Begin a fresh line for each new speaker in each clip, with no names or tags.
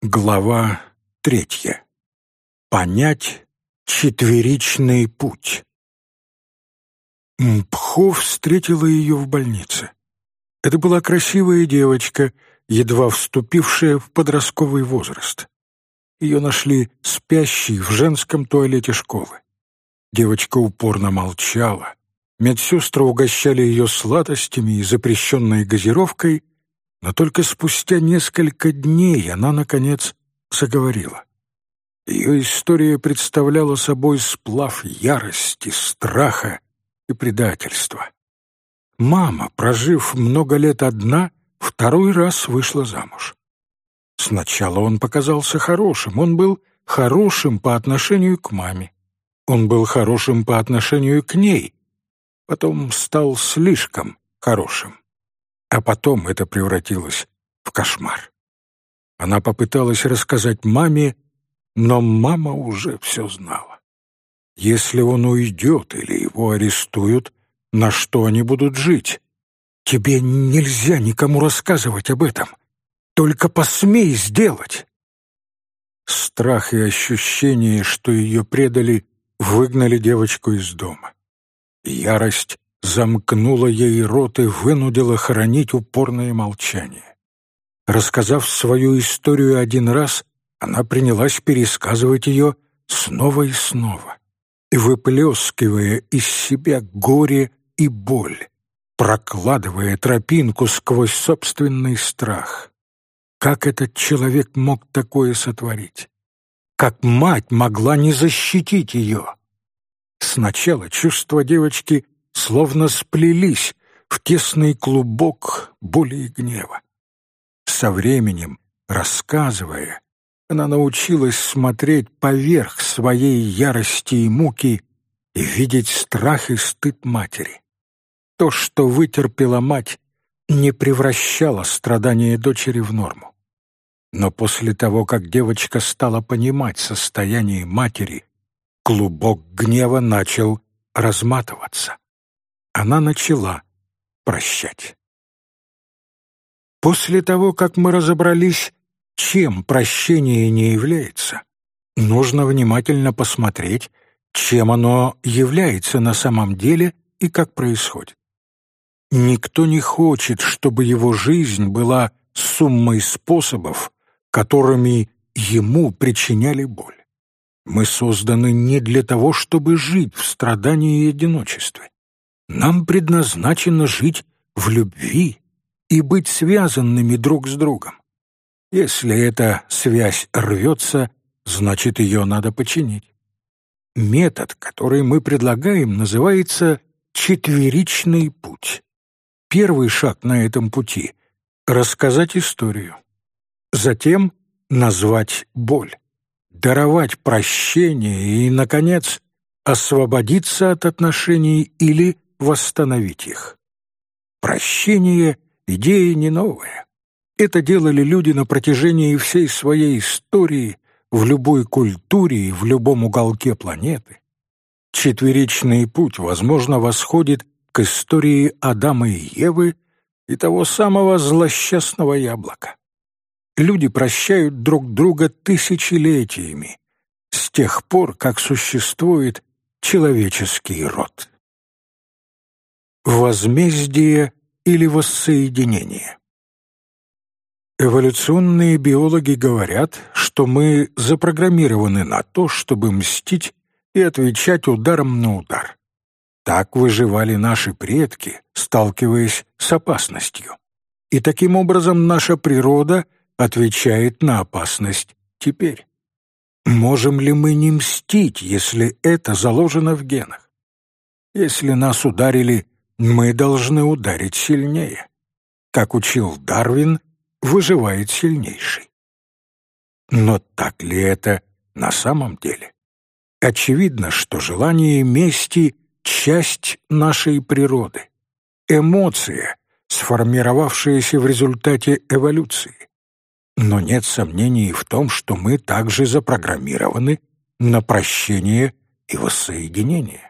Глава третья. Понять четверичный путь. Мпхо встретила ее в больнице. Это была красивая девочка, едва вступившая в подростковый возраст. Ее нашли спящей в женском туалете школы. Девочка упорно молчала. Медсестры угощали ее сладостями и запрещенной газировкой, но только спустя несколько дней она, наконец, заговорила. Ее история представляла собой сплав ярости, страха и предательства. Мама, прожив много лет одна, второй раз вышла замуж. Сначала он показался хорошим, он был хорошим по отношению к маме. Он был хорошим по отношению к ней, потом стал слишком хорошим. А потом это превратилось в кошмар. Она попыталась рассказать маме, но мама уже все знала. Если он уйдет или его арестуют, на что они будут жить? Тебе нельзя никому рассказывать об этом. Только посмей сделать. Страх и ощущение, что ее предали, выгнали девочку из дома. Ярость замкнула ей рот и вынудила хранить упорное молчание. Рассказав свою историю один раз, она принялась пересказывать ее снова и снова, выплескивая из себя горе и боль, прокладывая тропинку сквозь собственный страх. Как этот человек мог такое сотворить? Как мать могла не защитить ее? Сначала чувства девочки словно сплелись в тесный клубок боли и гнева. Со временем, рассказывая, она научилась смотреть поверх своей ярости и муки и видеть страх и стыд матери. То, что вытерпела мать, не превращало страдания дочери в норму. Но после того, как девочка стала понимать состояние матери, клубок гнева начал разматываться она начала прощать. После того, как мы разобрались, чем прощение не является, нужно внимательно посмотреть, чем оно является на самом деле и как происходит. Никто не хочет, чтобы его жизнь была суммой способов, которыми ему причиняли боль. Мы созданы не для того, чтобы жить в страдании и одиночестве. Нам предназначено жить в любви и быть связанными друг с другом. Если эта связь рвется, значит, ее надо починить. Метод, который мы предлагаем, называется «четверичный путь». Первый шаг на этом пути — рассказать историю. Затем назвать боль, даровать прощение и, наконец, освободиться от отношений или восстановить их. Прощение — идея не новая. Это делали люди на протяжении всей своей истории, в любой культуре и в любом уголке планеты. Четверичный путь, возможно, восходит к истории Адама и Евы и того самого злосчастного яблока. Люди прощают друг друга тысячелетиями, с тех пор, как существует человеческий род возмездие или воссоединение. Эволюционные биологи говорят, что мы запрограммированы на то, чтобы мстить и отвечать ударом на удар. Так выживали наши предки, сталкиваясь с опасностью. И таким образом наша природа отвечает на опасность теперь. Можем ли мы не мстить, если это заложено в генах? Если нас ударили мы должны ударить сильнее. Как учил Дарвин, выживает сильнейший. Но так ли это на самом деле? Очевидно, что желание мести — часть нашей природы, эмоция, сформировавшаяся в результате эволюции. Но нет сомнений в том, что мы также запрограммированы на прощение и воссоединение.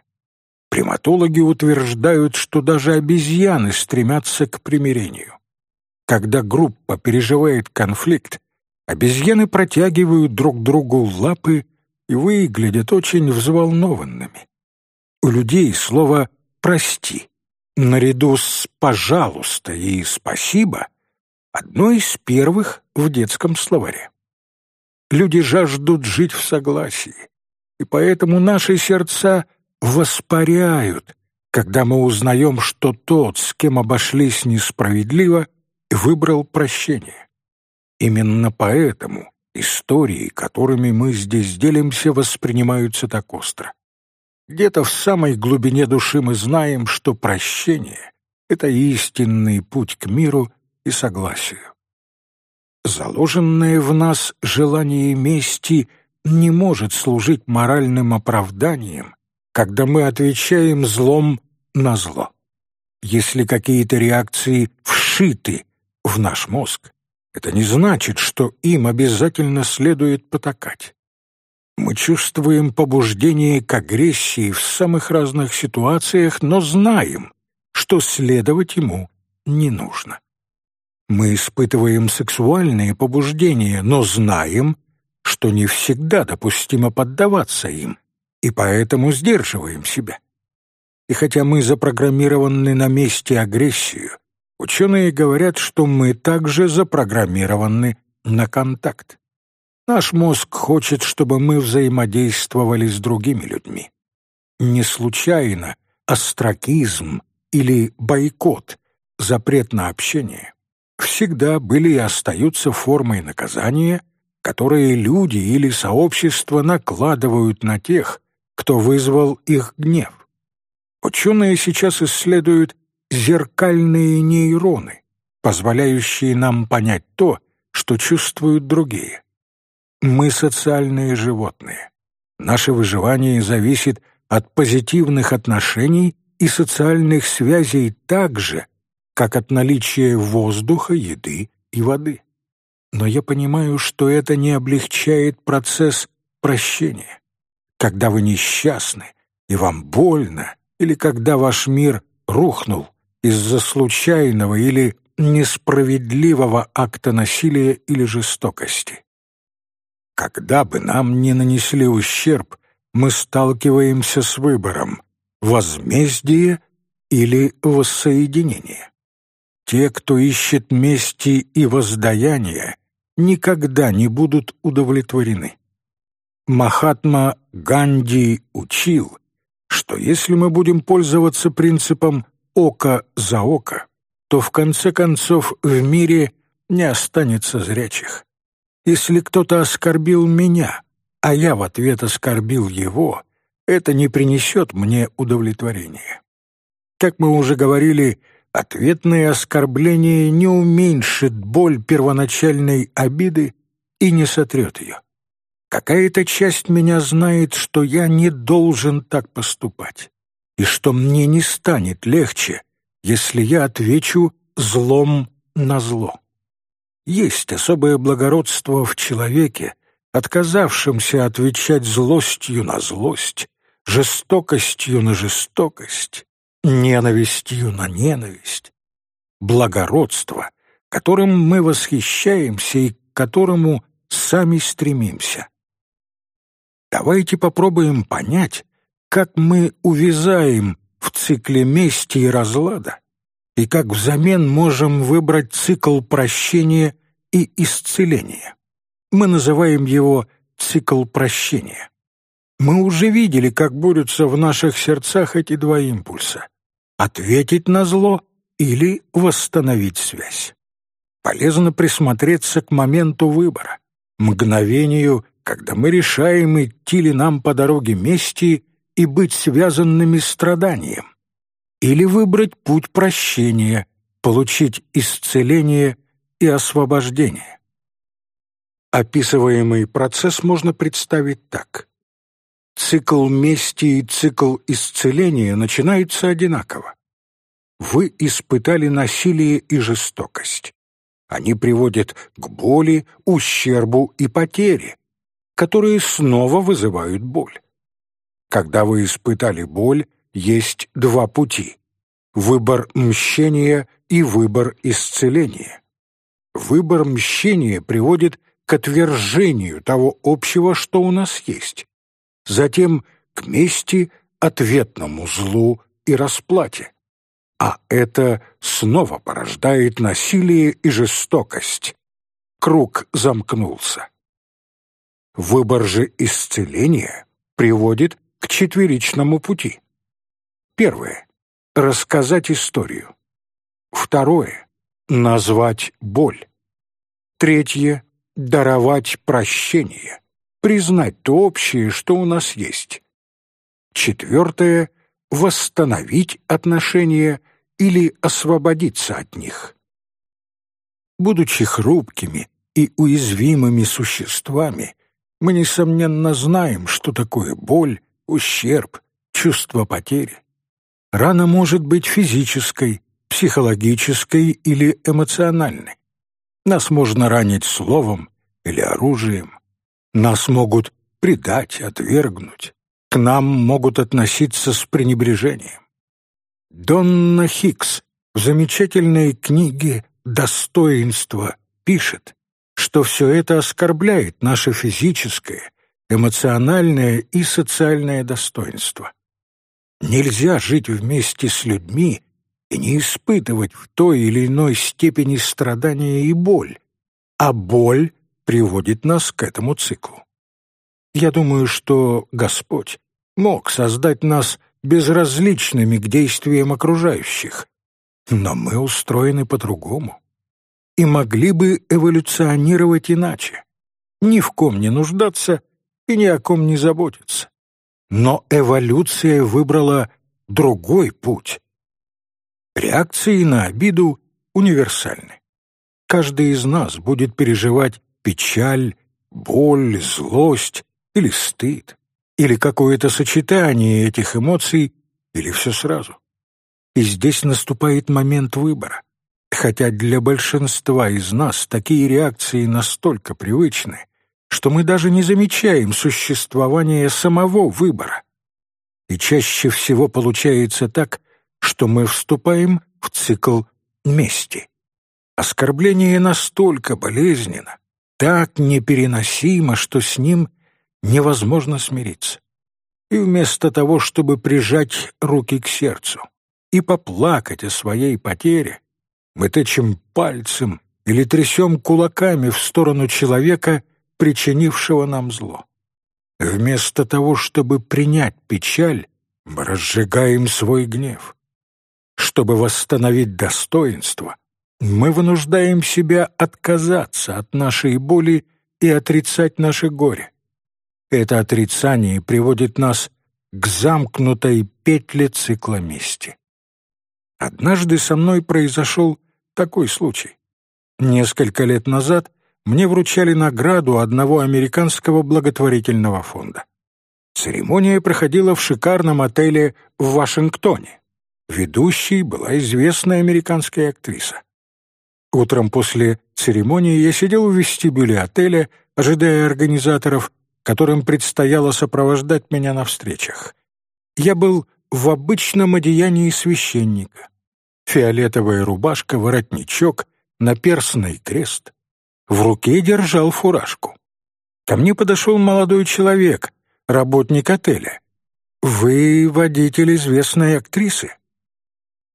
Приматологи утверждают, что даже обезьяны стремятся к примирению. Когда группа переживает конфликт, Обезьяны протягивают друг другу лапы и выглядят очень взволнованными. У людей слово «прости» наряду с «пожалуйста» и «спасибо» одно из первых в детском словаре. Люди жаждут жить в согласии, и поэтому наши сердца воспаряют, когда мы узнаем, что тот, с кем обошлись несправедливо, выбрал прощение. Именно поэтому истории, которыми мы здесь делимся, воспринимаются так остро. Где-то в самой глубине души мы знаем, что прощение — это истинный путь к миру и согласию. Заложенное в нас желание мести не может служить моральным оправданием, когда мы отвечаем злом на зло. Если какие-то реакции вшиты в наш мозг, это не значит, что им обязательно следует потакать. Мы чувствуем побуждение к агрессии в самых разных ситуациях, но знаем, что следовать ему не нужно. Мы испытываем сексуальные побуждения, но знаем, что не всегда допустимо поддаваться им, и поэтому сдерживаем себя. И хотя мы запрограммированы на месте агрессию, ученые говорят, что мы также запрограммированы на контакт. Наш мозг хочет, чтобы мы взаимодействовали с другими людьми. Не случайно остракизм или бойкот, запрет на общение, всегда были и остаются формой наказания, которые люди или сообщества накладывают на тех, кто вызвал их гнев. Ученые сейчас исследуют зеркальные нейроны, позволяющие нам понять то, что чувствуют другие. Мы социальные животные. Наше выживание зависит от позитивных отношений и социальных связей так же, как от наличия воздуха, еды и воды. Но я понимаю, что это не облегчает процесс прощения. Когда вы несчастны и вам больно, или когда ваш мир рухнул из-за случайного или несправедливого акта насилия или жестокости. Когда бы нам ни нанесли ущерб, мы сталкиваемся с выбором — возмездие или воссоединение. Те, кто ищет мести и воздаяния, никогда не будут удовлетворены. Махатма Ганди учил, что если мы будем пользоваться принципом «око за око», то в конце концов в мире не останется зрячих. Если кто-то оскорбил меня, а я в ответ оскорбил его, это не принесет мне удовлетворения. Как мы уже говорили, ответное оскорбление не уменьшит боль первоначальной обиды и не сотрет ее. Какая-то часть меня знает, что я не должен так поступать, и что мне не станет легче, если я отвечу злом на зло. Есть особое благородство в человеке, отказавшемся отвечать злостью на злость, жестокостью на жестокость, ненавистью на ненависть. Благородство, которым мы восхищаемся и к которому сами стремимся. Давайте попробуем понять, как мы увязаем в цикле мести и разлада, и как взамен можем выбрать цикл прощения и исцеления. Мы называем его цикл прощения. Мы уже видели, как борются в наших сердцах эти два импульса — ответить на зло или восстановить связь. Полезно присмотреться к моменту выбора, мгновению, когда мы решаем, идти ли нам по дороге мести и быть связанными страданием, или выбрать путь прощения, получить исцеление и освобождение. Описываемый процесс можно представить так. Цикл мести и цикл исцеления начинаются одинаково. Вы испытали насилие и жестокость. Они приводят к боли, ущербу и потере, которые снова вызывают боль. Когда вы испытали боль, есть два пути — выбор мщения и выбор исцеления. Выбор мщения приводит к отвержению того общего, что у нас есть, затем к мести, ответному злу и расплате. А это снова порождает насилие и жестокость. Круг замкнулся. Выбор же исцеления приводит к четверичному пути. Первое — рассказать историю. Второе — назвать боль. Третье — даровать прощение, признать то общее, что у нас есть. Четвертое — восстановить отношения или освободиться от них. Будучи хрупкими и уязвимыми существами, мы, несомненно, знаем, что такое боль, ущерб, чувство потери. Рана может быть физической, психологической или эмоциональной. Нас можно ранить словом или оружием. Нас могут предать, отвергнуть. К нам могут относиться с пренебрежением. Донна Хикс в замечательной книге «Достоинство» пишет, что все это оскорбляет наше физическое, эмоциональное и социальное достоинство. Нельзя жить вместе с людьми и не испытывать в той или иной степени страдания и боль, а боль приводит нас к этому циклу. Я думаю, что Господь мог создать нас безразличными к действиям окружающих, но мы устроены по-другому и могли бы эволюционировать иначе, ни в ком не нуждаться и ни о ком не заботиться. Но эволюция выбрала другой путь. Реакции на обиду универсальны. Каждый из нас будет переживать печаль, боль, злость или стыд, или какое-то сочетание этих эмоций, или все сразу. И здесь наступает момент выбора. Хотя для большинства из нас такие реакции настолько привычны, что мы даже не замечаем существования самого выбора. И чаще всего получается так, что мы вступаем в цикл мести. Оскорбление настолько болезненно, так непереносимо, что с ним невозможно смириться. И вместо того, чтобы прижать руки к сердцу и поплакать о своей потере, мы тычем пальцем или трясем кулаками в сторону человека, причинившего нам зло. Вместо того, чтобы принять печаль, мы разжигаем свой гнев. Чтобы восстановить достоинство, мы вынуждаем себя отказаться от нашей боли и отрицать наше горе. Это отрицание приводит нас к замкнутой петле цикла мести. Однажды со мной произошел такой случай. Несколько лет назад мне вручали награду одного американского благотворительного фонда. Церемония проходила в шикарном отеле в Вашингтоне. Ведущей была известная американская актриса. Утром после церемонии я сидел в вестибюле отеля, ожидая организаторов, которым предстояло сопровождать меня на встречах. Я был в обычном одеянии священника, фиолетовая рубашка, воротничок, наперстный крест. В руке держал фуражку. Ко мне подошел молодой человек, работник отеля. «Вы водитель известной актрисы?»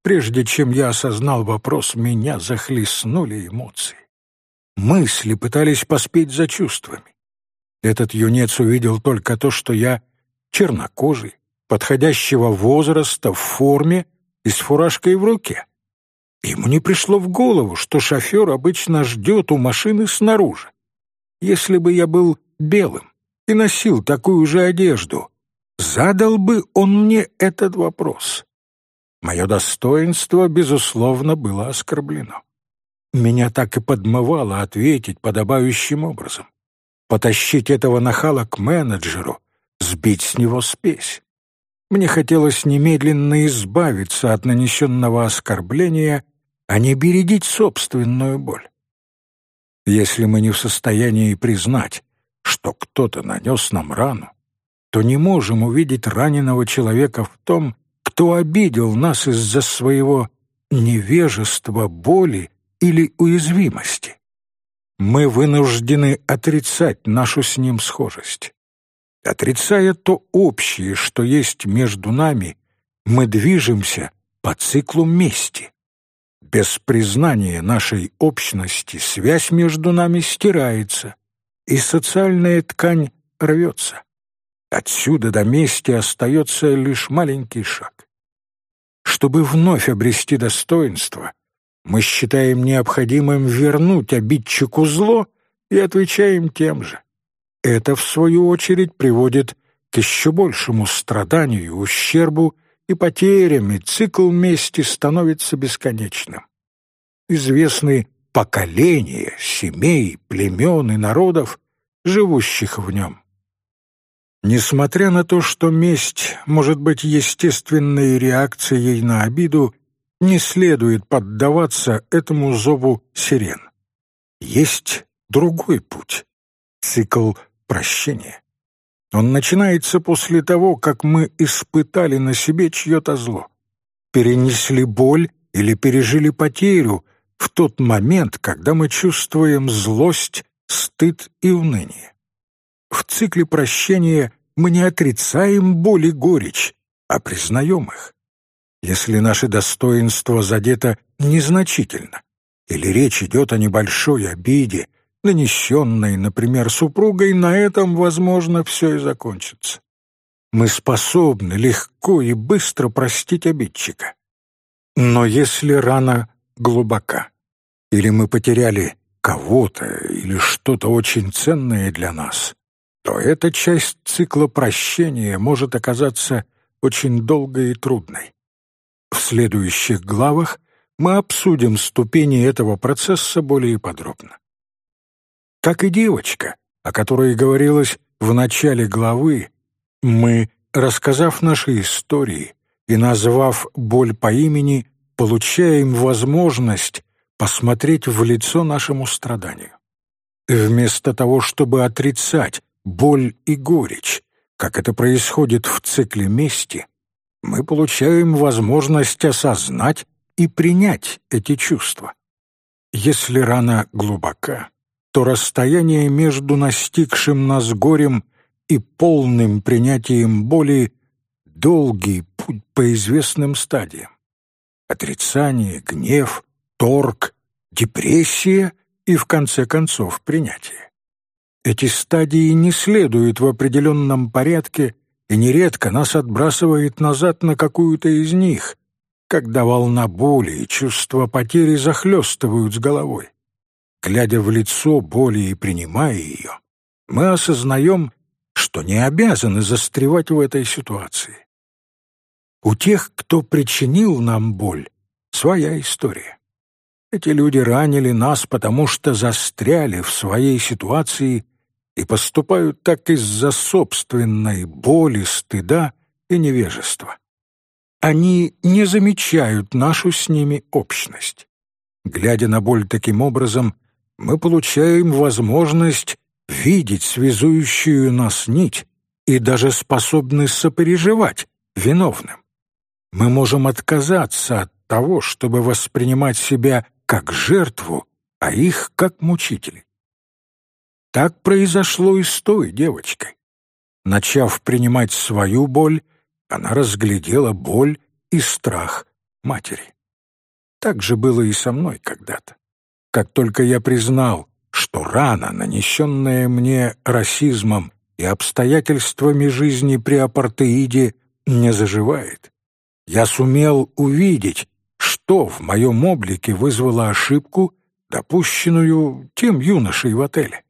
Прежде чем я осознал вопрос, меня захлестнули эмоции. Мысли пытались поспеть за чувствами. Этот юнец увидел только то, что я чернокожий, подходящего возраста, в форме и с фуражкой в руке. Ему не пришло в голову, что шофер обычно ждет у машины снаружи. Если бы я был белым и носил такую же одежду, задал бы он мне этот вопрос. Мое достоинство, безусловно, было оскорблено. Меня так и подмывало ответить подобающим образом. Потащить этого нахала к менеджеру, сбить с него спесь. Мне хотелось немедленно избавиться от нанесенного оскорбления, а не бередить собственную боль. Если мы не в состоянии признать, что кто-то нанес нам рану, то не можем увидеть раненого человека в том, кто обидел нас из-за своего невежества, боли или уязвимости. мы вынуждены отрицать нашу с ним схожесть. Отрицая то общее, что есть между нами, мы движемся по циклу мести. Без признания нашей общности связь между нами стирается, и социальная ткань рвется. Отсюда до мести остается лишь маленький шаг. Чтобы вновь обрести достоинство, мы считаем необходимым вернуть обидчику зло и отвечаем тем же. Это, в свою очередь, приводит к еще большему страданию, ущербу и потерям, и цикл мести становится бесконечным. Известны поколения семей, племен и народов, живущих в нем. Несмотря на то, что месть может быть естественной реакцией на обиду, не следует поддаваться этому зову сирен. Есть другой путь — цикл прощения. Он начинается после того, как мы испытали на себе чье-то зло, перенесли боль или пережили потерю в тот момент, когда мы чувствуем злость, стыд и уныние. В цикле прощения мы не отрицаем боль и горечь, а признаем их. Если наше достоинство задето незначительно, или речь идет о небольшой обиде, нанесенной, например, супругой, на этом, возможно, все и закончится. Мы способны легко и быстро простить обидчика. Но если рана глубока, или мы потеряли кого-то или что-то очень ценное для нас, то эта часть цикла прощения может оказаться очень долгой и трудной. В следующих главах мы обсудим ступени этого процесса более подробно. Как и девочка, о которой говорилось в начале главы, мы, рассказав наши истории и назвав боль по имени, получаем возможность посмотреть в лицо нашему страданию. Вместо того, чтобы отрицать боль и горечь, как это происходит в цикле мести, мы получаем возможность осознать и принять эти чувства. Если рана глубока, то расстояние между настигшим нас горем и полным принятием боли — долгий путь по известным стадиям. Отрицание, гнев, торг, депрессия и, в конце концов, принятие. Эти стадии не следуют в определенном порядке, и нередко нас отбрасывает назад на какую-то из них, когда волна боли и чувство потери захлестывают с головой. Глядя в лицо боли и принимая ее, мы осознаем, что не обязаны застревать в этой ситуации. У тех, кто причинил нам боль, своя история. Эти люди ранили нас, потому что застряли в своей ситуации и поступают так из-за собственной боли, стыда и невежества. Они не замечают нашу с ними общность. Глядя на боль таким образом, мы получаем возможность видеть связующую нас нить и даже способны сопереживать виновным. Мы можем отказаться от того, чтобы воспринимать себя как жертву, а их как мучителей. Так произошло и с той девочкой. Начав принимать свою боль, она разглядела боль и страх матери. Так же было и со мной когда-то. Как только я признал, что рана, нанесенная мне расизмом и обстоятельствами жизни при апартеиде, не заживает, я сумел увидеть, что в моем облике вызвало ошибку, допущенную тем юношей в отеле.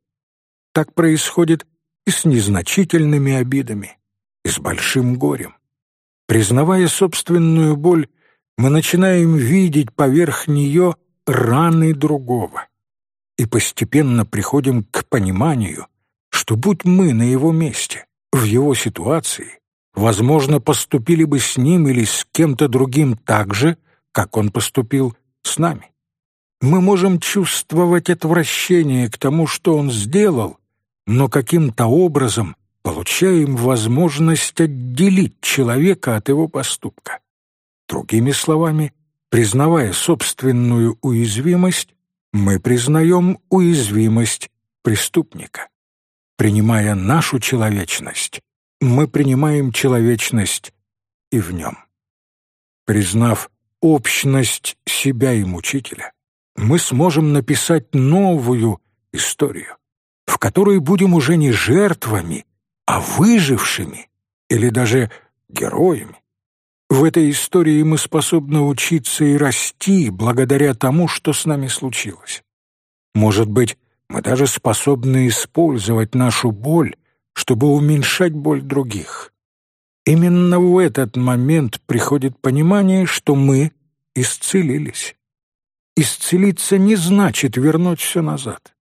Так происходит и с незначительными обидами, и с большим горем. Признавая собственную боль, мы начинаем видеть поверх нее раны другого. И постепенно приходим к пониманию, что будь мы на его месте, в его ситуации, возможно, поступили бы с ним или с кем-то другим так же, как он поступил с нами. Мы можем чувствовать отвращение к тому, что он сделал, но каким-то образом получаем возможность отделить человека от его поступка. Другими словами, Признавая собственную уязвимость, мы признаем уязвимость преступника. Принимая нашу человечность, мы принимаем человечность и в нем. Признав общность себя и мучителя, мы сможем написать новую историю, в которой будем уже не жертвами, а выжившими или даже героями. В этой истории мы способны учиться и расти благодаря тому, что с нами случилось. Может быть, мы даже способны использовать нашу боль, чтобы уменьшать боль других. Именно в этот момент приходит понимание, что мы исцелились. Исцелиться не значит вернуть все назад.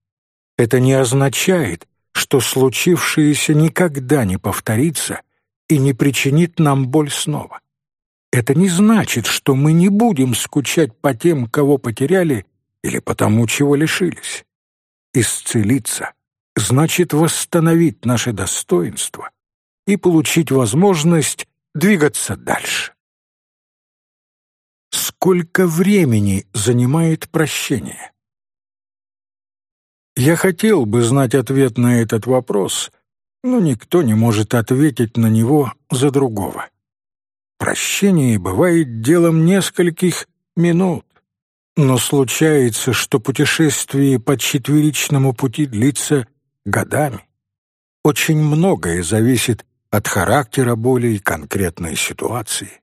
Это не означает, что случившееся никогда не повторится и не причинит нам боль снова. Это не значит, что мы не будем скучать по тем, кого потеряли, или по тому, чего лишились. Исцелиться значит восстановить наше достоинство и получить возможность двигаться дальше. Сколько времени занимает прощение? Я хотел бы знать ответ на этот вопрос, но никто не может ответить на него за другого. Прощение бывает делом нескольких минут, но случается, что путешествие по четверичному пути длится годами. Очень многое зависит от характера боли и конкретной ситуации.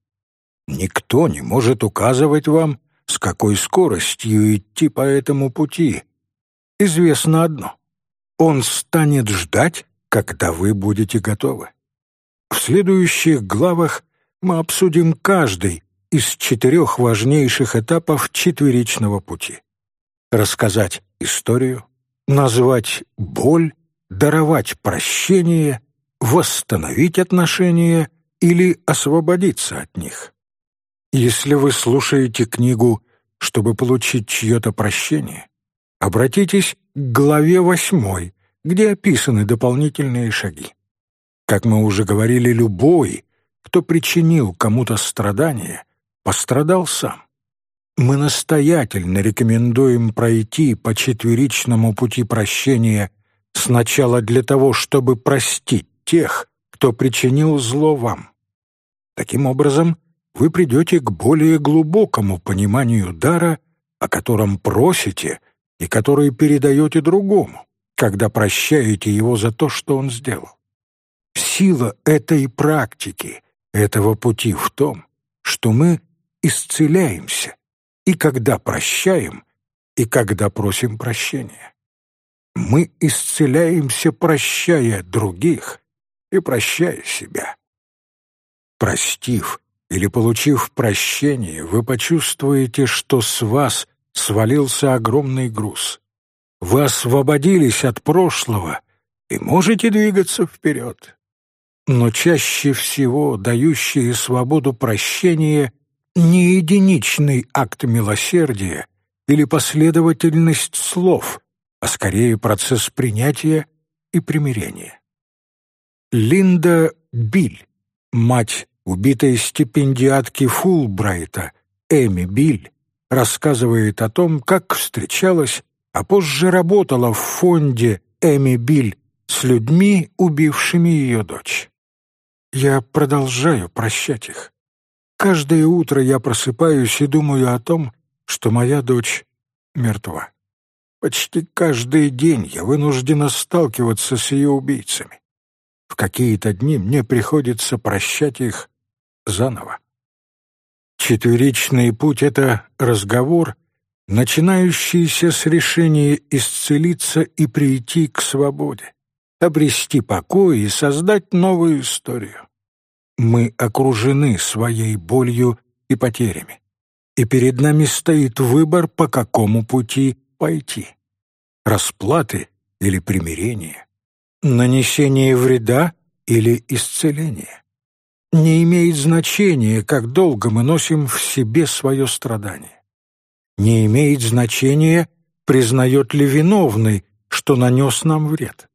Никто не может указывать вам, с какой скоростью идти по этому пути. Известно одно — он станет ждать, когда вы будете готовы. В следующих главах мы обсудим каждый из четырех важнейших этапов четверичного пути. Рассказать историю, назвать боль, даровать прощение, восстановить отношения или освободиться от них. Если вы слушаете книгу, чтобы получить чье-то прощение, обратитесь к главе восьмой, где описаны дополнительные шаги. Как мы уже говорили, любой, кто причинил кому-то страдания, пострадал сам. Мы настоятельно рекомендуем пройти по четверичному пути прощения сначала для того, чтобы простить тех, кто причинил зло вам. Таким образом, вы придете к более глубокому пониманию дара, о котором просите и который передаете другому, когда прощаете его за то, что он сделал. Сила этой практики, этого пути в том, что мы исцеляемся и когда прощаем, и когда просим прощения. Мы исцеляемся, прощая других и прощая себя. Простив или получив прощение, вы почувствуете, что с вас свалился огромный груз. Вы освободились от прошлого и можете двигаться вперед. Но чаще всего дающие свободу прощения не единичный акт милосердия или последовательность слов, а скорее процесс принятия и примирения. Линда Биль, мать убитой стипендиатки Фулбрайта, Эми Биль, рассказывает о том, как встречалась, а позже работала в фонде Эми Биль с людьми, убившими ее дочь. Я продолжаю прощать их. Каждое утро я просыпаюсь и думаю о том, что моя дочь мертва. Почти каждый день я вынуждена сталкиваться с ее убийцами. В какие-то дни мне приходится прощать их заново. Четверичный путь — это разговор, начинающийся с решения исцелиться и прийти к свободе, обрести покой и создать новую историю. Мы окружены своей болью и потерями, и перед нами стоит выбор, по какому пути пойти. Расплаты или примирение, нанесение вреда или исцеление не имеет значения, как долго мы носим в себе свое страдание. Не имеет значения, признает ли виновный, что нанес нам вред.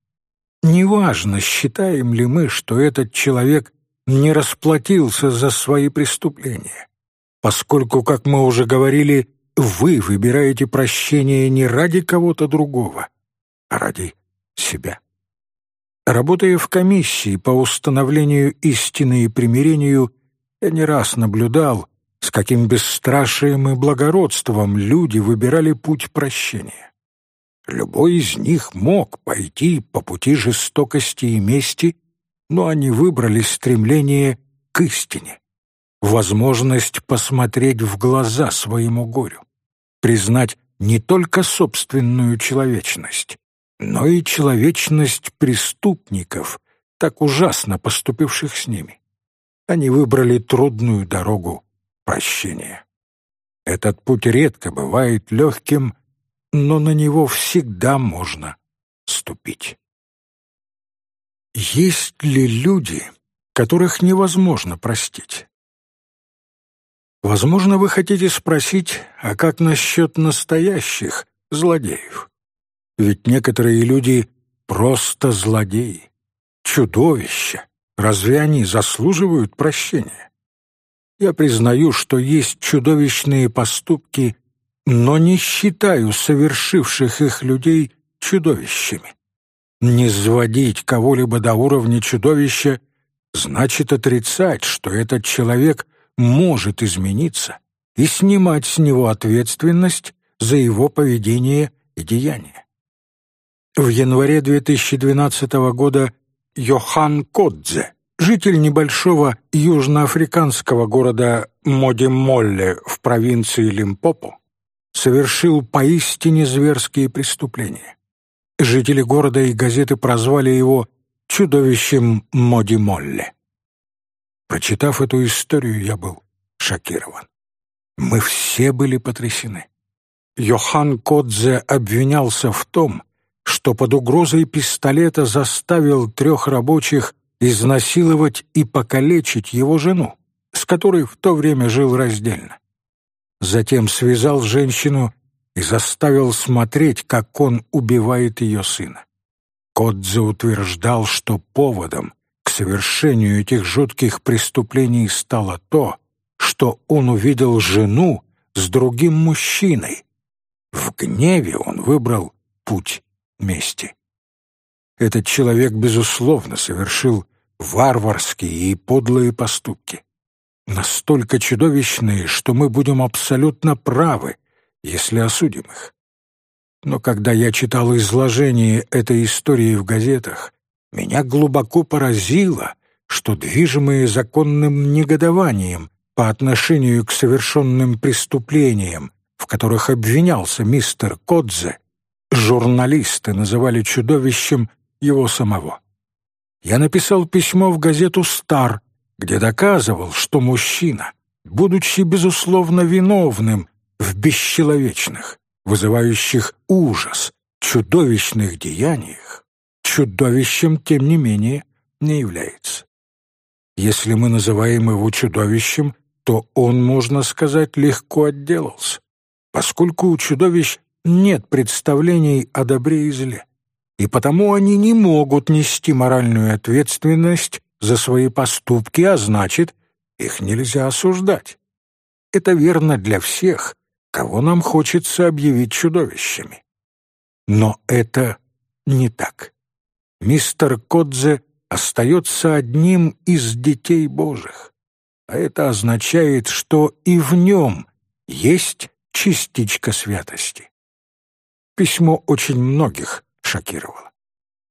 Неважно, считаем ли мы, что этот человек не расплатился за свои преступления, поскольку, как мы уже говорили, вы выбираете прощение не ради кого-то другого, а ради себя. Работая в комиссии по установлению истины и примирению, я не раз наблюдал, с каким бесстрашием и благородством люди выбирали путь прощения. Любой из них мог пойти по пути жестокости и мести, но они выбрали стремление к истине, возможность посмотреть в глаза своему горю, признать не только собственную человечность, но и человечность преступников, так ужасно поступивших с ними. Они выбрали трудную дорогу прощения. Этот путь редко бывает легким, но на него всегда можно ступить. Есть ли люди, которых невозможно простить? Возможно, вы хотите спросить, а как насчет настоящих злодеев? Ведь некоторые люди просто злодеи, чудовища. Разве они заслуживают прощения? Я признаю, что есть чудовищные поступки, но не считаю совершивших их людей чудовищами. Не сводить кого-либо до уровня чудовища значит отрицать, что этот человек может измениться и снимать с него ответственность за его поведение и деяния. В январе 2012 года Йохан Кодзе, житель небольшого южноафриканского города Модимолле в провинции Лимпопо, совершил поистине зверские преступления. Жители города и газеты прозвали его чудовищем Модимолле. Прочитав эту историю, я был шокирован. Мы все были потрясены. Йохан Кодзе обвинялся в том, что под угрозой пистолета заставил трех рабочих изнасиловать и покалечить его жену, с которой в то время жил раздельно. Затем связал женщину и заставил смотреть, как он убивает ее сына. Кодзе утверждал, что поводом к совершению этих жутких преступлений стало то, что он увидел жену с другим мужчиной. В гневе он выбрал путь мести. Этот человек, безусловно, совершил варварские и подлые поступки. Настолько чудовищные, что мы будем абсолютно правы, если осудим их. Но когда я читал изложение этой истории в газетах, меня глубоко поразило, что, движимые законным негодованием по отношению к совершенным преступлениям, в которых обвинялся мистер Кодзе, Журналисты называли чудовищем его самого. Я написал письмо в газету «Стар», где доказывал, что мужчина, будучи безусловно виновным в бесчеловечных, вызывающих ужас, чудовищных деяниях, чудовищем, тем не менее, не является. Если мы называем его чудовищем, то он, можно сказать, легко отделался, поскольку у чудовищ нет представлений о добре и зле, и потому они не могут нести моральную ответственность за свои поступки, а значит, их нельзя осуждать. Это верно для всех, кого нам хочется объявить чудовищами. Но это не так. Мистер Кодзе остается одним из детей Божьих, а это означает, что и в нем есть частичка святости. Письмо очень многих шокировало.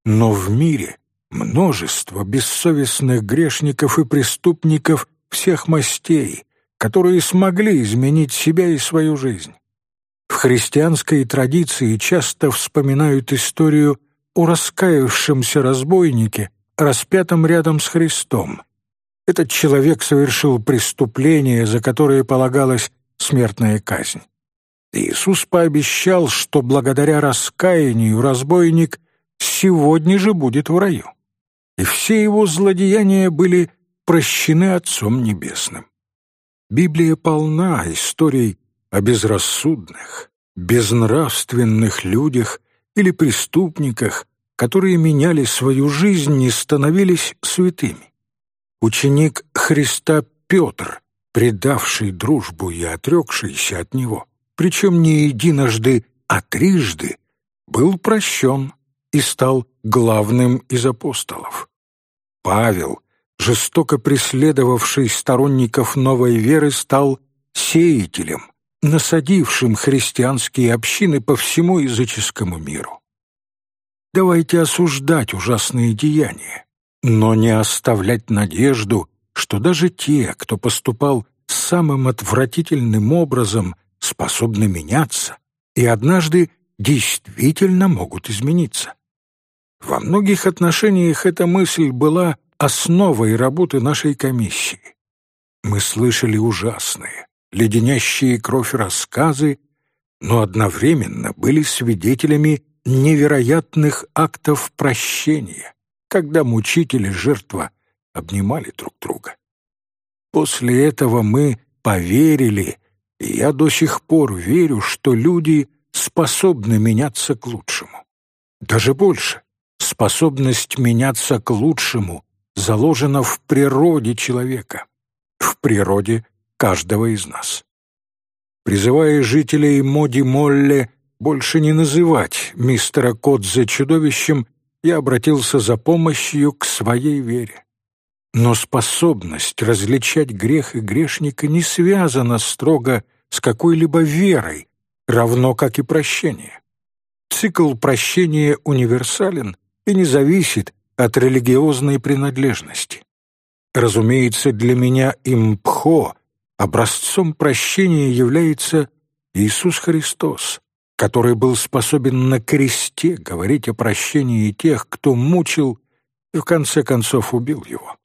Но в мире множество бессовестных грешников и преступников всех мастей, которые смогли изменить себя и свою жизнь. В христианской традиции часто вспоминают историю о раскаявшемся разбойнике, распятом рядом с Христом. Этот человек совершил преступление, за которое полагалась смертная казнь. Иисус пообещал, что благодаря раскаянию разбойник сегодня же будет в раю. И все его злодеяния были прощены Отцом Небесным. Библия полна историй о безрассудных, безнравственных людях или преступниках, которые меняли свою жизнь и становились святыми. Ученик Христа Петр, предавший дружбу и отрекшийся от него — причем не единожды, а трижды, был прощен и стал главным из апостолов. Павел, жестоко преследовавший сторонников новой веры, стал сеятелем, насадившим христианские общины по всему языческому миру. Давайте осуждать ужасные деяния, но не оставлять надежду, что даже те, кто поступал самым отвратительным образом, способны меняться и однажды действительно могут измениться. Во многих отношениях эта мысль была основой работы нашей комиссии. Мы слышали ужасные, леденящие кровь рассказы, но одновременно были свидетелями невероятных актов прощения, когда мучители жертва обнимали друг друга. После этого мы поверили, и я до сих пор верю, что люди способны меняться к лучшему. Даже больше, способность меняться к лучшему заложена в природе человека, в природе каждого из нас. Призывая жителей Моди-Молле больше не называть мистера Кодзе чудовищем, я обратился за помощью к своей вере. Но способность различать грех и грешника не связана строго с какой-либо верой, равно как и прощение. Цикл прощения универсален и не зависит от религиозной принадлежности. Разумеется, для меня импхо образцом прощения является Иисус Христос, который был способен на кресте говорить о прощении тех, кто мучил и в конце концов убил его.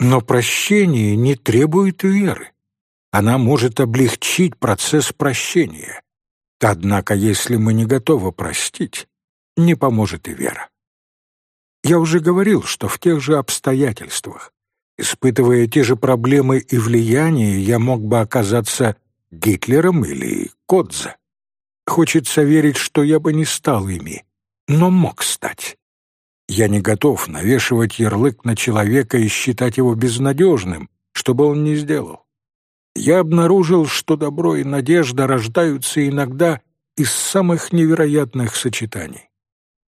Но прощение не требует веры. Она может облегчить процесс прощения. Однако, если мы не готовы простить, не поможет и вера. Я уже говорил, что в тех же обстоятельствах, испытывая те же проблемы и влияния, я мог бы оказаться Гитлером или Кодзе. Хочется верить, что я бы не стал ими, но мог стать. Я не готов навешивать ярлык на человека и считать его безнадежным, что бы он ни сделал. Я обнаружил, что добро и надежда рождаются иногда из самых невероятных сочетаний.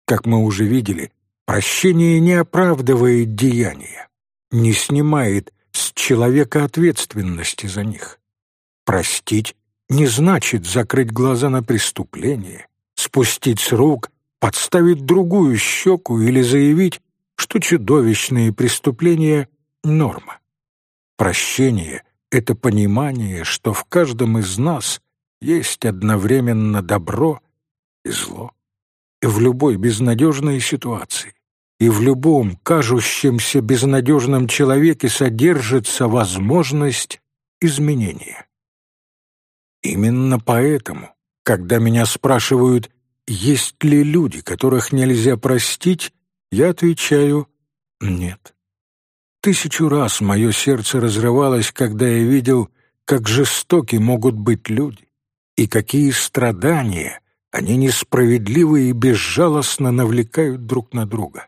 Как мы уже видели, прощение не оправдывает деяния, не снимает с человека ответственности за них. Простить не значит закрыть глаза на преступление, спустить с рук, подставить другую щеку или заявить, что чудовищные преступления — норма. Прощение — это понимание, что в каждом из нас есть одновременно добро и зло. И в любой безнадежной ситуации, и в любом кажущемся безнадежном человеке содержится возможность изменения. Именно поэтому, когда меня спрашивают, есть ли люди, которых нельзя простить, я отвечаю «нет». Тысячу раз мое сердце разрывалось, когда я видел, как жестоки могут быть люди, и какие страдания они несправедливо и безжалостно навлекают друг на друга.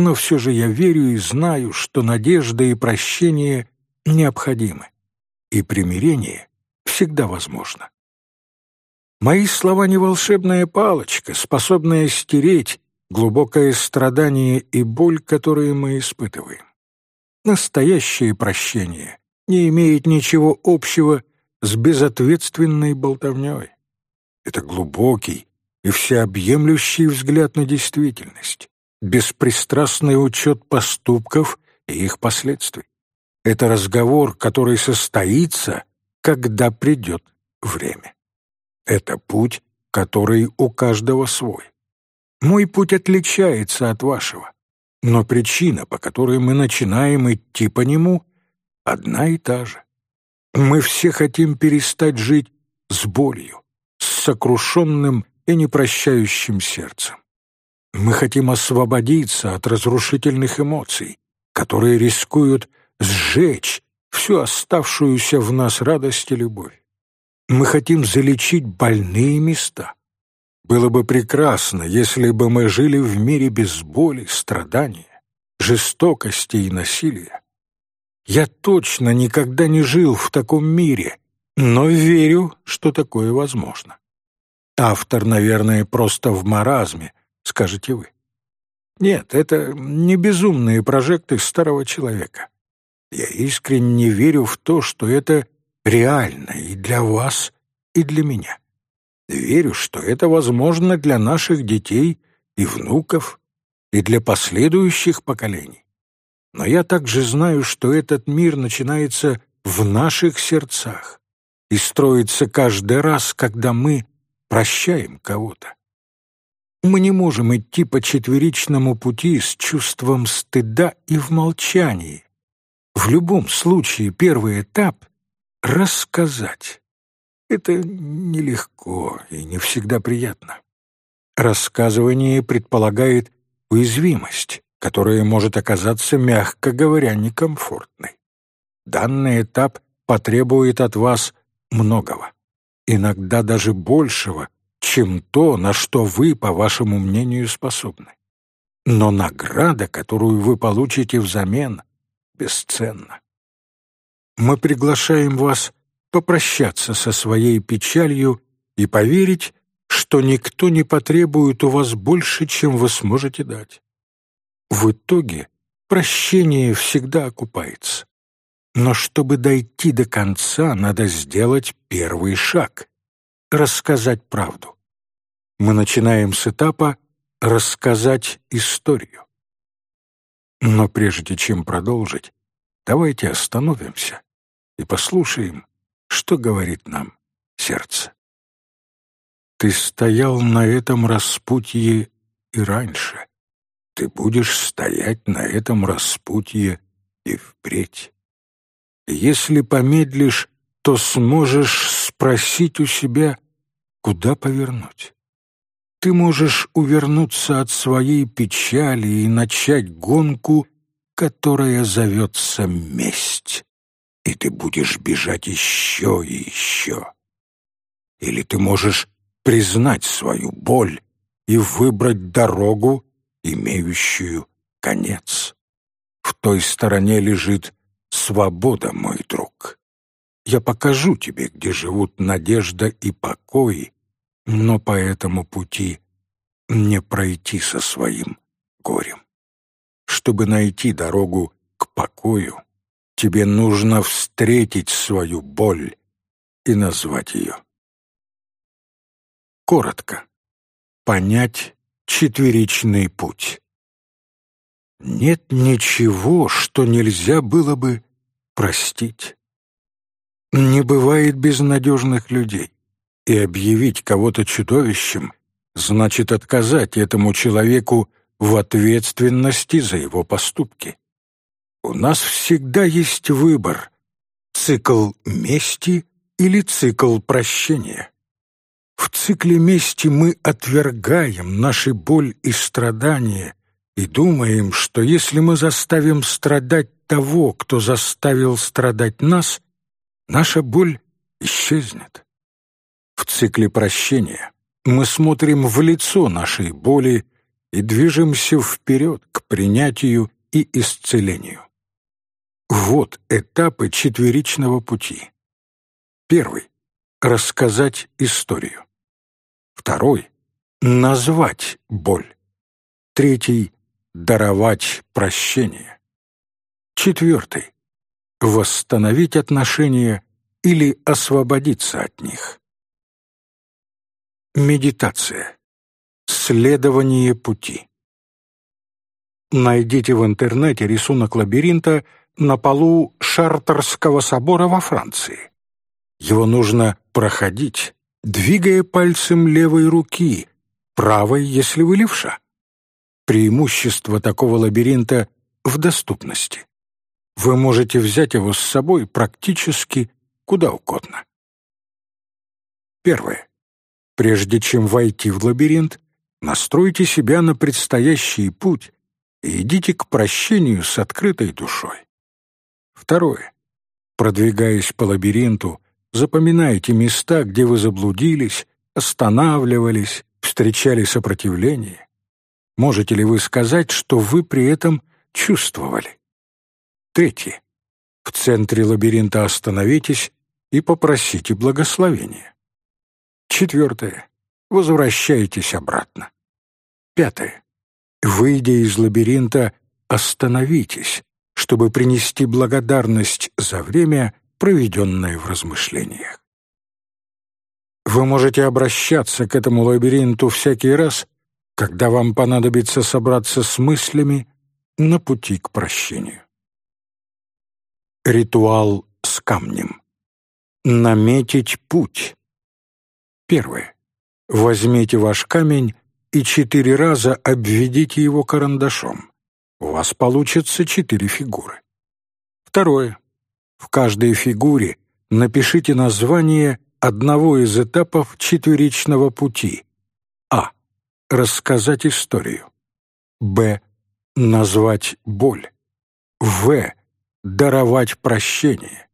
Но все же я верю и знаю, что надежда и прощение необходимы, и примирение всегда возможно. Мои слова не волшебная палочка, способная стереть глубокое страдание и боль, которые мы испытываем. Настоящее прощение не имеет ничего общего с безответственной болтовней. Это глубокий и всеобъемлющий взгляд на действительность, беспристрастный учет поступков и их последствий. Это разговор, который состоится когда придет время. Это путь, который у каждого свой. Мой путь отличается от вашего, но причина, по которой мы начинаем идти по нему, одна и та же. Мы все хотим перестать жить с болью, с сокрушенным и непрощающим сердцем. Мы хотим освободиться от разрушительных эмоций, которые рискуют сжечь всю оставшуюся в нас радость и любовь. Мы хотим залечить больные места. Было бы прекрасно, если бы мы жили в мире без боли, страдания, жестокости и насилия. Я точно никогда не жил в таком мире, Но верю, что такое возможно. Автор, наверное, просто в маразме, скажете вы. Нет, это не безумные прожекты старого человека. Я искренне верю в то, что это реально и для вас, и для меня. Верю, что это возможно для наших детей и внуков, и для последующих поколений. Но я также знаю, что этот мир начинается в наших сердцах и строится каждый раз, когда мы прощаем кого-то. Мы не можем идти по четверичному пути с чувством стыда и в молчании. В любом случае первый этап — рассказать. Это нелегко и не всегда приятно. Рассказывание предполагает уязвимость, которая может оказаться, мягко говоря, некомфортной. Данный этап потребует от вас многого, иногда даже большего, чем то, на что вы, по вашему мнению, способны. Но награда, которую вы получите взамен, бесценна. Мы приглашаем вас попрощаться со своей печалью и поверить, что никто не потребует у вас больше, чем вы сможете дать. В итоге прощение всегда окупается. Но чтобы дойти до конца, надо сделать первый шаг — рассказать правду. Мы начинаем с этапа «рассказать историю». Но прежде чем продолжить, давайте остановимся и послушаем, что говорит нам сердце. Ты стоял на этом распутье и раньше. Ты будешь стоять на этом распутье и впредь. Если помедлишь, то сможешь спросить у себя, куда повернуть. Ты можешь увернуться от своей печали и начать гонку, которая зовется месть. И ты будешь бежать еще и еще. Или ты можешь признать свою боль и выбрать дорогу, имеющую конец. В той стороне лежит свобода, мой друг. Я покажу тебе, где живут надежда и покой, но по этому пути не пройти со своим горем. Чтобы найти дорогу к покою, тебе нужно встретить свою боль и назвать ее. Коротко. Понять четверичный путь. Нет ничего, что нельзя было бы простить. Не бывает безнадежных людей, и объявить кого-то чудовищем значит отказать этому человеку в ответственности за его поступки. У нас всегда есть выбор — цикл мести или цикл прощения. В цикле мести мы отвергаем наши боль и страдания и думаем, что если мы заставим страдать того, кто заставил страдать нас, наша боль исчезнет. В цикле прощения мы смотрим в лицо нашей боли и движемся вперед к принятию и исцелению. Вот этапы четверичного пути. Первый — рассказать историю. Второй — назвать боль. Третий — даровать прощение. Четвертый — восстановить отношения или освободиться от них. Медитация. Следование пути. Найдите в интернете рисунок лабиринта на полу Шартерского собора во Франции. Его нужно проходить, двигая пальцем левой руки, правой, если вы левша. Преимущество такого лабиринта в доступности. Вы можете взять его с собой практически куда угодно. Первое. Прежде чем войти в лабиринт, настройте себя на предстоящий путь и идите к прощению с открытой душой. Второе. Продвигаясь по лабиринту, Запоминайте места, где вы заблудились, останавливались, встречали сопротивление. Можете ли вы сказать, что вы при этом чувствовали? Третье. В центре лабиринта остановитесь и попросите благословения. Четвертое. Возвращайтесь обратно. Пятое. Выйдя из лабиринта, остановитесь, чтобы принести благодарность за время, проведенное в размышлениях. Вы можете обращаться к этому лабиринту всякий раз, когда вам понадобится собраться с мыслями на пути к прощению. Ритуал с камнем. Наметить путь. Первое. Возьмите ваш камень и четыре раза обведите его карандашом. У вас получится четыре фигуры. Второе. В каждой фигуре напишите название одного из этапов четверичного пути. А. Рассказать историю. Б. Назвать боль. В. Даровать прощение.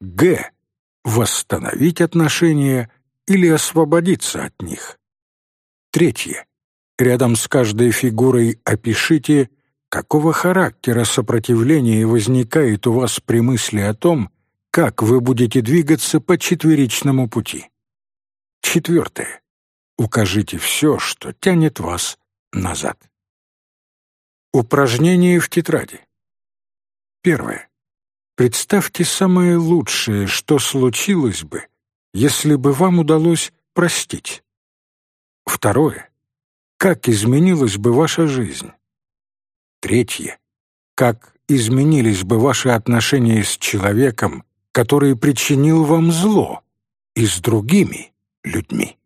Г. Восстановить отношения или освободиться от них. Третье. Рядом с каждой фигурой опишите, какого характера сопротивление возникает у вас при мысли о том, как вы будете двигаться по четверичному пути. Четвертое. Укажите все, что тянет вас назад. Упражнение в тетради. Первое. Представьте самое лучшее, что случилось бы, если бы вам удалось простить. Второе. Как изменилась бы ваша жизнь? Третье. Как изменились бы ваши отношения с человеком, который причинил вам зло, и с другими людьми?